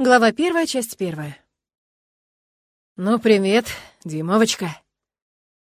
Глава первая, часть первая. «Ну, привет, Димовочка!»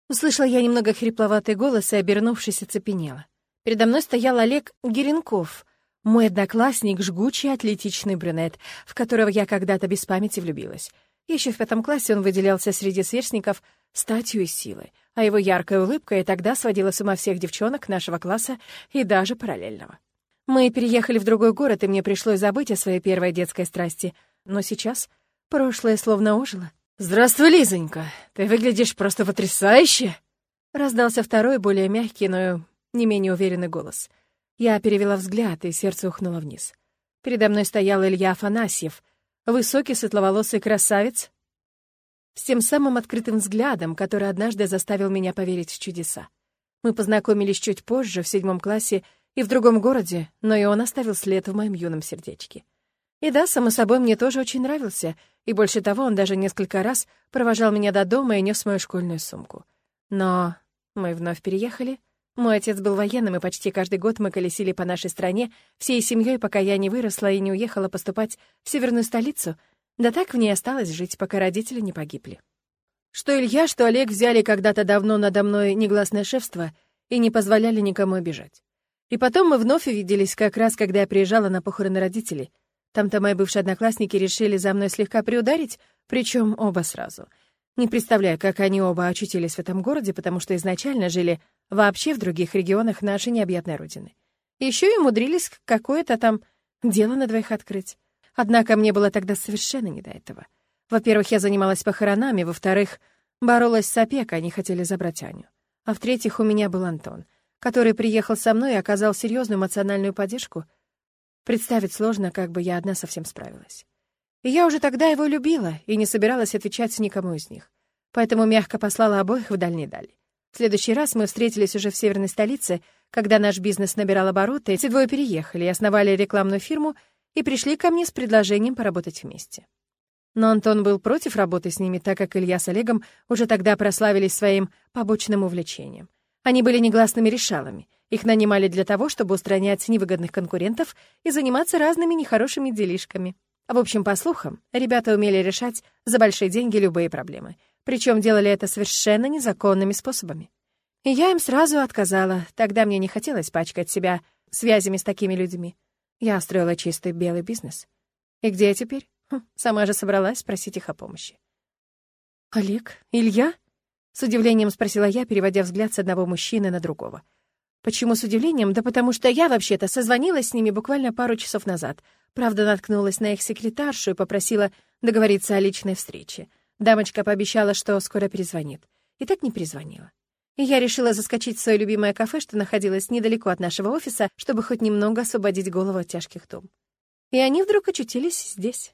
Услышала я немного хрипловатый голос и, обернувшись, оцепенела. Передо мной стоял Олег Геренков, мой одноклассник, жгучий атлетичный брюнет, в которого я когда-то без памяти влюбилась. Еще в пятом классе он выделялся среди сверстников статью и силой, а его яркая улыбка и тогда сводила с ума всех девчонок нашего класса и даже параллельного. Мы переехали в другой город, и мне пришлось забыть о своей первой детской страсти. Но сейчас прошлое словно ожило. «Здравствуй, Лизонька! Ты выглядишь просто потрясающе!» Раздался второй, более мягкий, но не менее уверенный голос. Я перевела взгляд, и сердце ухнуло вниз. Передо мной стоял Илья Афанасьев, высокий светловолосый красавец, с тем самым открытым взглядом, который однажды заставил меня поверить в чудеса. Мы познакомились чуть позже, в седьмом классе, и в другом городе, но и он оставил след в моем юном сердечке. И да, само собой, мне тоже очень нравился, и больше того, он даже несколько раз провожал меня до дома и нес мою школьную сумку. Но мы вновь переехали. Мой отец был военным, и почти каждый год мы колесили по нашей стране всей семьей, пока я не выросла и не уехала поступать в северную столицу, да так в ней осталось жить, пока родители не погибли. Что Илья, что Олег взяли когда-то давно надо мной негласное шефство и не позволяли никому обижать. И потом мы вновь увиделись как раз, когда я приезжала на похороны родителей. Там-то мои бывшие одноклассники решили за мной слегка приударить, причем оба сразу. Не представляю, как они оба очутились в этом городе, потому что изначально жили вообще в других регионах нашей необъятной родины. Еще и умудрились какое-то там дело на двоих открыть. Однако мне было тогда совершенно не до этого. Во-первых, я занималась похоронами, во-вторых, боролась с опекой, они хотели забрать Аню. А в-третьих, у меня был Антон — который приехал со мной и оказал серьезную эмоциональную поддержку, представить сложно, как бы я одна совсем справилась. И я уже тогда его любила и не собиралась отвечать никому из них. Поэтому мягко послала обоих в дальние дали. В следующий раз мы встретились уже в северной столице, когда наш бизнес набирал обороты, эти двое переехали и основали рекламную фирму и пришли ко мне с предложением поработать вместе. Но Антон был против работы с ними, так как Илья с Олегом уже тогда прославились своим побочным увлечением. Они были негласными решалами. Их нанимали для того, чтобы устранять невыгодных конкурентов и заниматься разными нехорошими делишками. В общем, по слухам, ребята умели решать за большие деньги любые проблемы. Причем делали это совершенно незаконными способами. И я им сразу отказала. Тогда мне не хотелось пачкать себя связями с такими людьми. Я строила чистый белый бизнес. И где я теперь? Хм, сама же собралась просить их о помощи. «Олег? Илья?» С удивлением спросила я, переводя взгляд с одного мужчины на другого. Почему с удивлением? Да потому что я, вообще-то, созвонилась с ними буквально пару часов назад. Правда, наткнулась на их секретаршу и попросила договориться о личной встрече. Дамочка пообещала, что скоро перезвонит. И так не перезвонила. И я решила заскочить в свое любимое кафе, что находилось недалеко от нашего офиса, чтобы хоть немного освободить голову от тяжких дум. И они вдруг очутились здесь.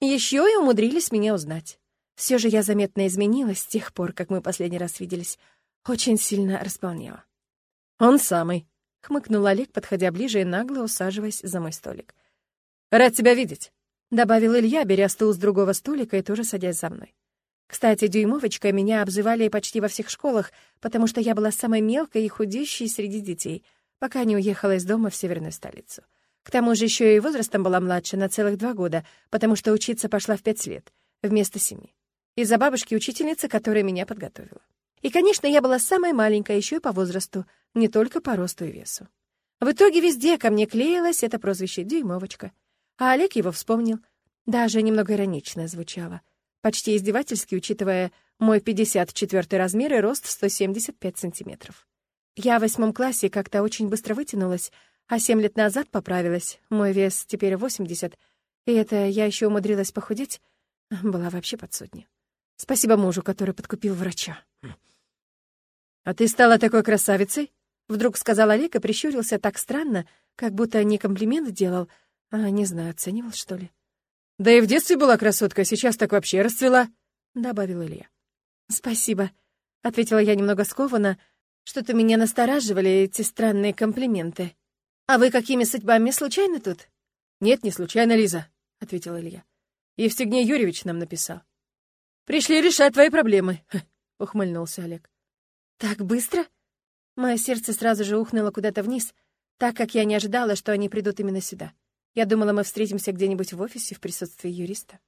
Еще и умудрились меня узнать. Все же я заметно изменилась с тех пор, как мы последний раз виделись. Очень сильно располнела. «Он самый», — хмыкнул Олег, подходя ближе и нагло усаживаясь за мой столик. «Рад тебя видеть», — добавил Илья, беря стул с другого столика и тоже садясь за мной. Кстати, дюймовочкой меня обзывали почти во всех школах, потому что я была самой мелкой и худеющей среди детей, пока не уехала из дома в северную столицу. К тому же еще и возрастом была младше на целых два года, потому что учиться пошла в пять лет, вместо семи из-за бабушки-учительницы, которая меня подготовила. И, конечно, я была самая маленькая еще и по возрасту, не только по росту и весу. В итоге везде ко мне клеилось это прозвище «Дюймовочка». А Олег его вспомнил. Даже немного иронично звучало. Почти издевательски, учитывая мой 54 размер и рост 175 сантиметров. Я в восьмом классе как-то очень быстро вытянулась, а семь лет назад поправилась. Мой вес теперь 80, и это я еще умудрилась похудеть, была вообще под сотню. Спасибо мужу, который подкупил врача. «А ты стала такой красавицей?» Вдруг сказал Олег и прищурился так странно, как будто не комплимент делал, а, не знаю, оценивал, что ли. «Да и в детстве была красотка, сейчас так вообще расцвела», — добавил Илья. «Спасибо», — ответила я немного скованно. «Что-то меня настораживали эти странные комплименты. А вы какими судьбами случайно тут?» «Нет, не случайно, Лиза», — ответил Илья. «Евстигней Юрьевич нам написал». Пришли решать твои проблемы», — ухмыльнулся Олег. «Так быстро?» Мое сердце сразу же ухнуло куда-то вниз, так как я не ожидала, что они придут именно сюда. Я думала, мы встретимся где-нибудь в офисе в присутствии юриста.